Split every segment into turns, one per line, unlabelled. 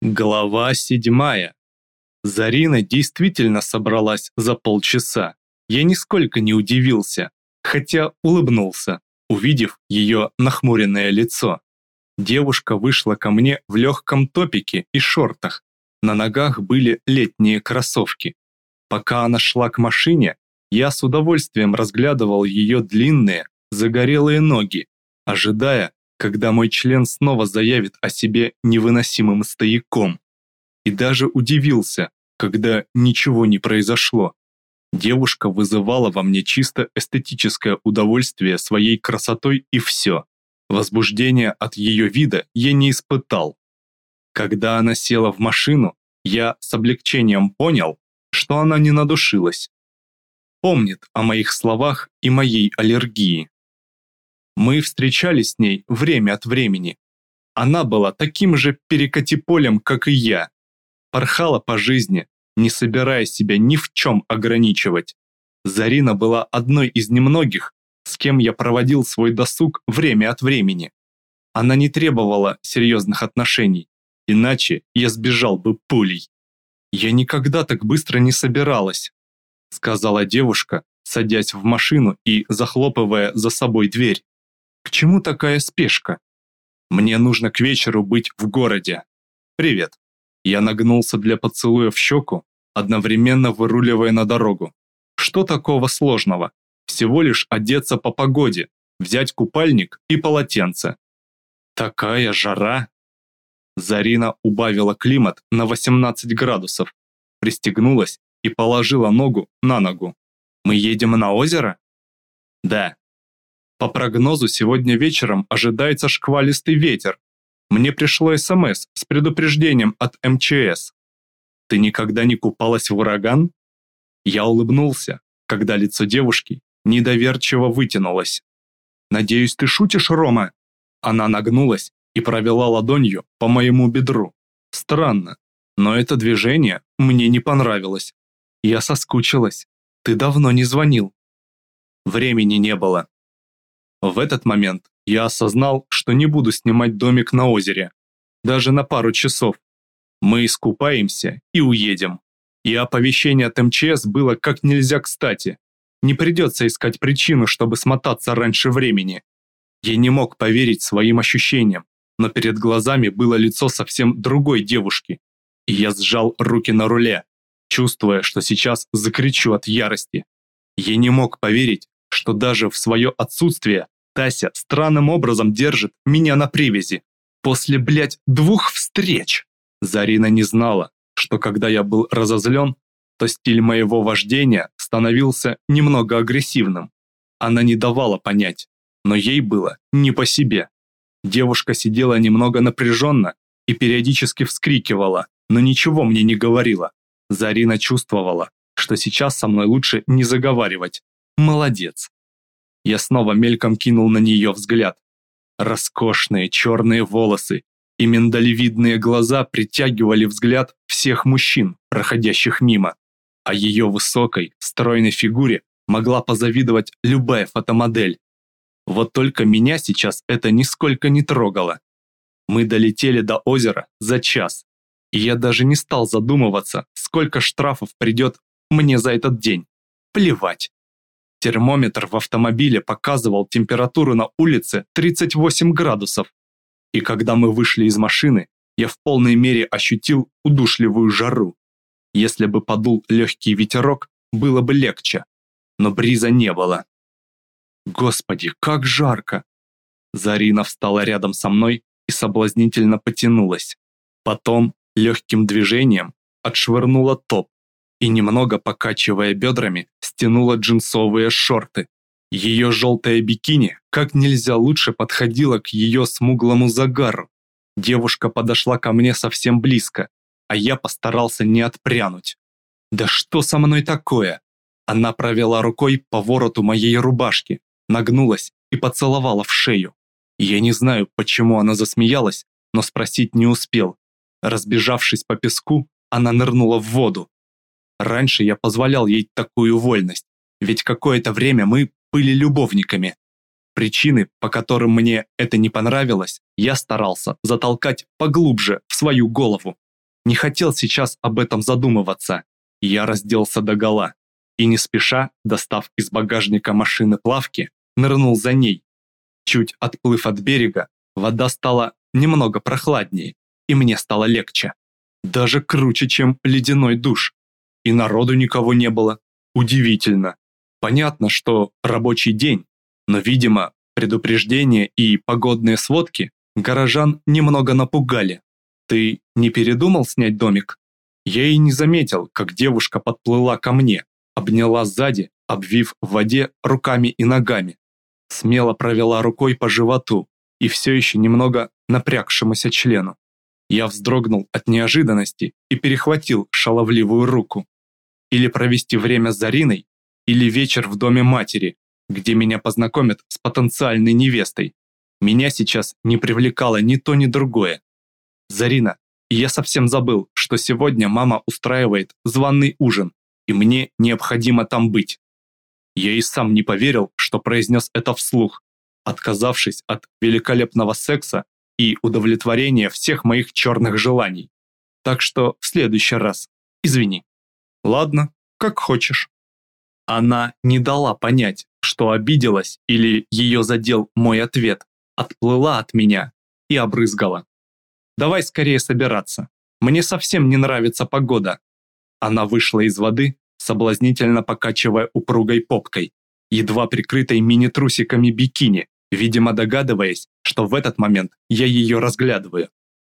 Глава седьмая. Зарина действительно собралась за полчаса. Я нисколько не удивился, хотя улыбнулся, увидев ее нахмуренное лицо. Девушка вышла ко мне в легком топике и шортах. На ногах были летние кроссовки. Пока она шла к машине, я с удовольствием разглядывал ее длинные, загорелые ноги, ожидая, когда мой член снова заявит о себе невыносимым стояком. И даже удивился, когда ничего не произошло. Девушка вызывала во мне чисто эстетическое удовольствие своей красотой и все. Возбуждения от ее вида я не испытал. Когда она села в машину, я с облегчением понял, что она не надушилась. Помнит о моих словах и моей аллергии. Мы встречались с ней время от времени. Она была таким же перекатиполем, как и я. Порхала по жизни, не собираясь себя ни в чем ограничивать. Зарина была одной из немногих, с кем я проводил свой досуг время от времени. Она не требовала серьезных отношений, иначе я сбежал бы пулей. «Я никогда так быстро не собиралась», сказала девушка, садясь в машину и захлопывая за собой дверь. К чему такая спешка? Мне нужно к вечеру быть в городе. Привет. Я нагнулся для поцелуя в щеку, одновременно выруливая на дорогу. Что такого сложного? Всего лишь одеться по погоде, взять купальник и полотенце. Такая жара. Зарина убавила климат на 18 градусов, пристегнулась и положила ногу на ногу. Мы едем на озеро? Да, по прогнозу, сегодня вечером ожидается шквалистый ветер. Мне пришло СМС с предупреждением от МЧС. Ты никогда не купалась в ураган? Я улыбнулся, когда лицо девушки недоверчиво вытянулось. Надеюсь, ты шутишь, Рома? Она нагнулась и провела ладонью по моему бедру. Странно, но это движение мне не понравилось. Я соскучилась. Ты давно не звонил. Времени не было. В этот момент я осознал, что не буду снимать домик на озере. Даже на пару часов. Мы искупаемся и уедем. И оповещение от МЧС было как нельзя кстати. Не придется искать причину, чтобы смотаться раньше времени. Я не мог поверить своим ощущениям, но перед глазами было лицо совсем другой девушки. И я сжал руки на руле, чувствуя, что сейчас закричу от ярости. Я не мог поверить, что даже в свое отсутствие Тася странным образом держит меня на привязи. После, блядь, двух встреч. Зарина не знала, что когда я был разозлен, то стиль моего вождения становился немного агрессивным. Она не давала понять, но ей было не по себе. Девушка сидела немного напряженно и периодически вскрикивала, но ничего мне не говорила. Зарина чувствовала, что сейчас со мной лучше не заговаривать. Молодец. Я снова мельком кинул на нее взгляд. Роскошные черные волосы и миндалевидные глаза притягивали взгляд всех мужчин, проходящих мимо. А ее высокой, стройной фигуре могла позавидовать любая фотомодель. Вот только меня сейчас это нисколько не трогало. Мы долетели до озера за час, и я даже не стал задумываться, сколько штрафов придет мне за этот день. Плевать. Термометр в автомобиле показывал температуру на улице 38 градусов. И когда мы вышли из машины, я в полной мере ощутил удушливую жару. Если бы подул легкий ветерок, было бы легче. Но бриза не было. Господи, как жарко! Зарина встала рядом со мной и соблазнительно потянулась. Потом легким движением отшвырнула топ, и, немного покачивая бедрами, стянула джинсовые шорты. Ее желтое бикини как нельзя лучше подходило к ее смуглому загару. Девушка подошла ко мне совсем близко, а я постарался не отпрянуть. «Да что со мной такое?» Она провела рукой по вороту моей рубашки, нагнулась и поцеловала в шею. Я не знаю, почему она засмеялась, но спросить не успел. Разбежавшись по песку, она нырнула в воду. Раньше я позволял ей такую вольность, ведь какое-то время мы были любовниками. Причины, по которым мне это не понравилось, я старался затолкать поглубже в свою голову. Не хотел сейчас об этом задумываться. Я разделся догола и не спеша, достав из багажника машины плавки, нырнул за ней. Чуть отплыв от берега, вода стала немного прохладнее, и мне стало легче. Даже круче, чем ледяной душ. И народу никого не было. Удивительно. Понятно, что рабочий день, но, видимо, предупреждения и погодные сводки горожан немного напугали. Ты не передумал снять домик? Я и не заметил, как девушка подплыла ко мне, обняла сзади, обвив в воде руками и ногами. Смело провела рукой по животу и все еще немного напрягшемуся члену. Я вздрогнул от неожиданности и перехватил шаловливую руку. Или провести время с Зариной, или вечер в доме матери, где меня познакомят с потенциальной невестой. Меня сейчас не привлекало ни то, ни другое. Зарина, я совсем забыл, что сегодня мама устраивает званый ужин, и мне необходимо там быть. Я и сам не поверил, что произнес это вслух, отказавшись от великолепного секса и удовлетворения всех моих черных желаний. Так что в следующий раз извини. Ладно, как хочешь. Она не дала понять, что обиделась или ее задел мой ответ, отплыла от меня и обрызгала. Давай скорее собираться. Мне совсем не нравится погода. Она вышла из воды, соблазнительно покачивая упругой попкой, едва прикрытой мини-трусиками бикини, видимо догадываясь, что в этот момент я ее разглядываю.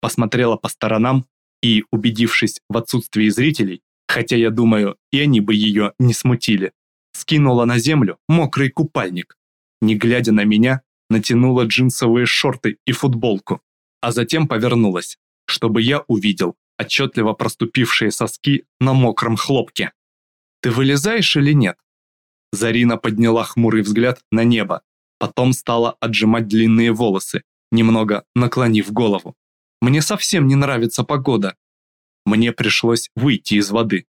Посмотрела по сторонам и, убедившись в отсутствии зрителей, хотя я думаю, и они бы ее не смутили, скинула на землю мокрый купальник. Не глядя на меня, натянула джинсовые шорты и футболку, а затем повернулась, чтобы я увидел отчетливо проступившие соски на мокром хлопке. «Ты вылезаешь или нет?» Зарина подняла хмурый взгляд на небо, потом стала отжимать длинные волосы, немного наклонив голову. «Мне совсем не нравится погода». Мне пришлось выйти из воды.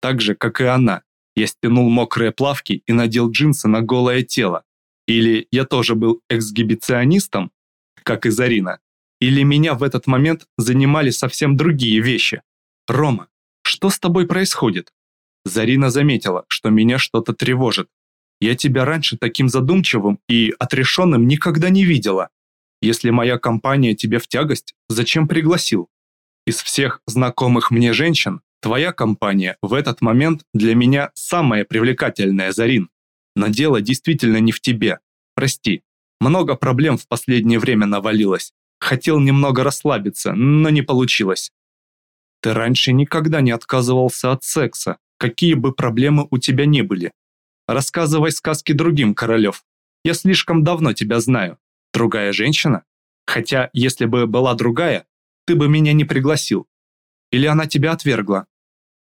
Так же, как и она, я стянул мокрые плавки и надел джинсы на голое тело. Или я тоже был эксгибиционистом, как и Зарина. Или меня в этот момент занимали совсем другие вещи. «Рома, что с тобой происходит?» Зарина заметила, что меня что-то тревожит. «Я тебя раньше таким задумчивым и отрешенным никогда не видела. Если моя компания тебе в тягость, зачем пригласил? Из всех знакомых мне женщин, твоя компания в этот момент для меня самая привлекательная, Зарин. Но дело действительно не в тебе. Прости. Много проблем в последнее время навалилось. Хотел немного расслабиться, но не получилось. Ты раньше никогда не отказывался от секса, какие бы проблемы у тебя ни были. Рассказывай сказки другим, Королев. Я слишком давно тебя знаю. Другая женщина? Хотя, если бы была другая, ты бы меня не пригласил. Или она тебя отвергла?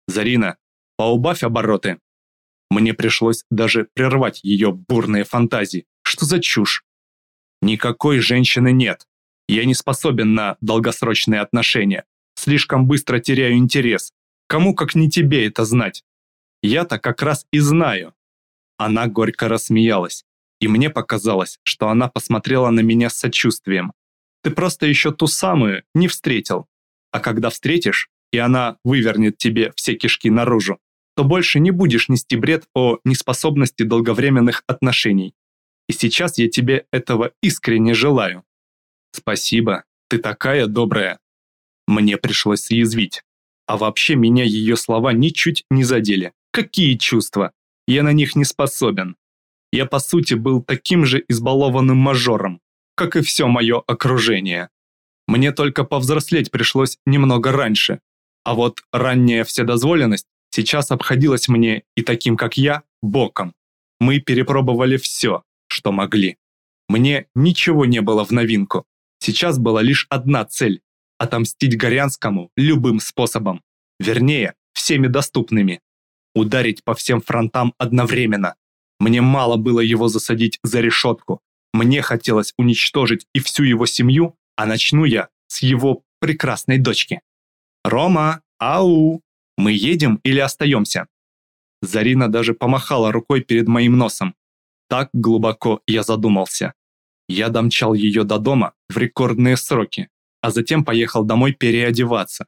Зарина, поубавь обороты. Мне пришлось даже прервать ее бурные фантазии. Что за чушь? Никакой женщины нет. Я не способен на долгосрочные отношения. Слишком быстро теряю интерес. Кому как не тебе это знать? Я-то как раз и знаю. Она горько рассмеялась, и мне показалось, что она посмотрела на меня с сочувствием. Ты просто еще ту самую не встретил. А когда встретишь, и она вывернет тебе все кишки наружу, то больше не будешь нести бред о неспособности долговременных отношений. И сейчас я тебе этого искренне желаю. «Спасибо, ты такая добрая». Мне пришлось съязвить. А вообще меня ее слова ничуть не задели. Какие чувства? Я на них не способен. Я по сути был таким же избалованным мажором, как и все мое окружение. Мне только повзрослеть пришлось немного раньше. А вот ранняя вседозволенность сейчас обходилась мне и таким, как я, боком. Мы перепробовали все, что могли. Мне ничего не было в новинку. Сейчас была лишь одна цель – отомстить Горянскому любым способом. Вернее, всеми доступными. Ударить по всем фронтам одновременно. Мне мало было его засадить за решетку. Мне хотелось уничтожить и всю его семью, а начну я с его прекрасной дочки. «Рома, ау! Мы едем или остаемся?» Зарина даже помахала рукой перед моим носом. Так глубоко я задумался. Я домчал ее до дома в рекордные сроки, а затем поехал домой переодеваться.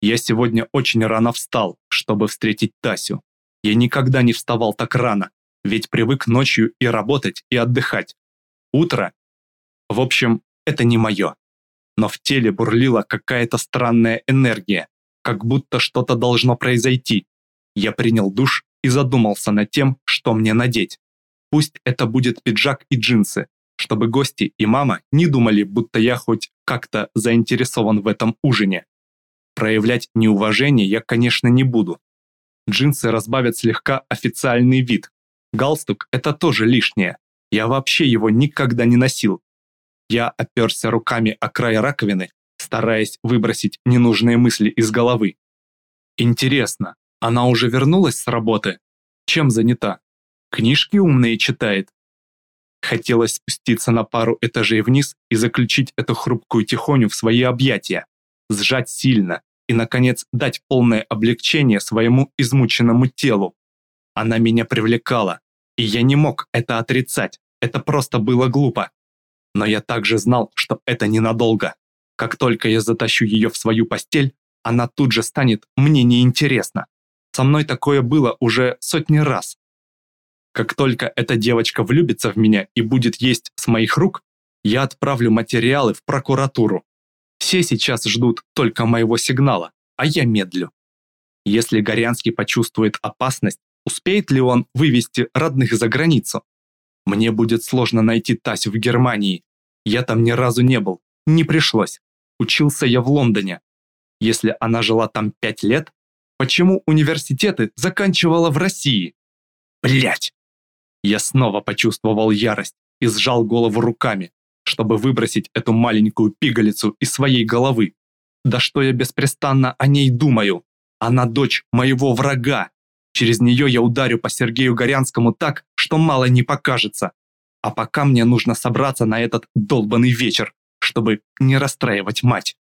Я сегодня очень рано встал, чтобы встретить Тасю. Я никогда не вставал так рано, ведь привык ночью и работать, и отдыхать. Утро. В общем, это не мое. Но в теле бурлила какая-то странная энергия, как будто что-то должно произойти. Я принял душ и задумался над тем, что мне надеть. Пусть это будет пиджак и джинсы, чтобы гости и мама не думали, будто я хоть как-то заинтересован в этом ужине. Проявлять неуважение я, конечно, не буду. Джинсы разбавят слегка официальный вид. Галстук – это тоже лишнее. Я вообще его никогда не носил. Я оперся руками о край раковины, стараясь выбросить ненужные мысли из головы. Интересно, она уже вернулась с работы? Чем занята? Книжки умные читает? Хотелось спуститься на пару этажей вниз и заключить эту хрупкую тихоню в свои объятия, сжать сильно и, наконец, дать полное облегчение своему измученному телу. Она меня привлекала, и я не мог это отрицать, это просто было глупо. Но я также знал, что это ненадолго. Как только я затащу ее в свою постель, она тут же станет мне неинтересна. Со мной такое было уже сотни раз. Как только эта девочка влюбится в меня и будет есть с моих рук, я отправлю материалы в прокуратуру. Все сейчас ждут только моего сигнала, а я медлю. Если Горянский почувствует опасность, успеет ли он вывести родных за границу? Мне будет сложно найти Тасю в Германии. Я там ни разу не был, не пришлось. Учился я в Лондоне. Если она жила там пять лет, почему университеты заканчивала в России? Блять! Я снова почувствовал ярость и сжал голову руками, чтобы выбросить эту маленькую пигалицу из своей головы. Да что я беспрестанно о ней думаю? Она дочь моего врага. Через нее я ударю по Сергею Горянскому так, что мало не покажется. А пока мне нужно собраться на этот долбанный вечер, чтобы не расстраивать мать.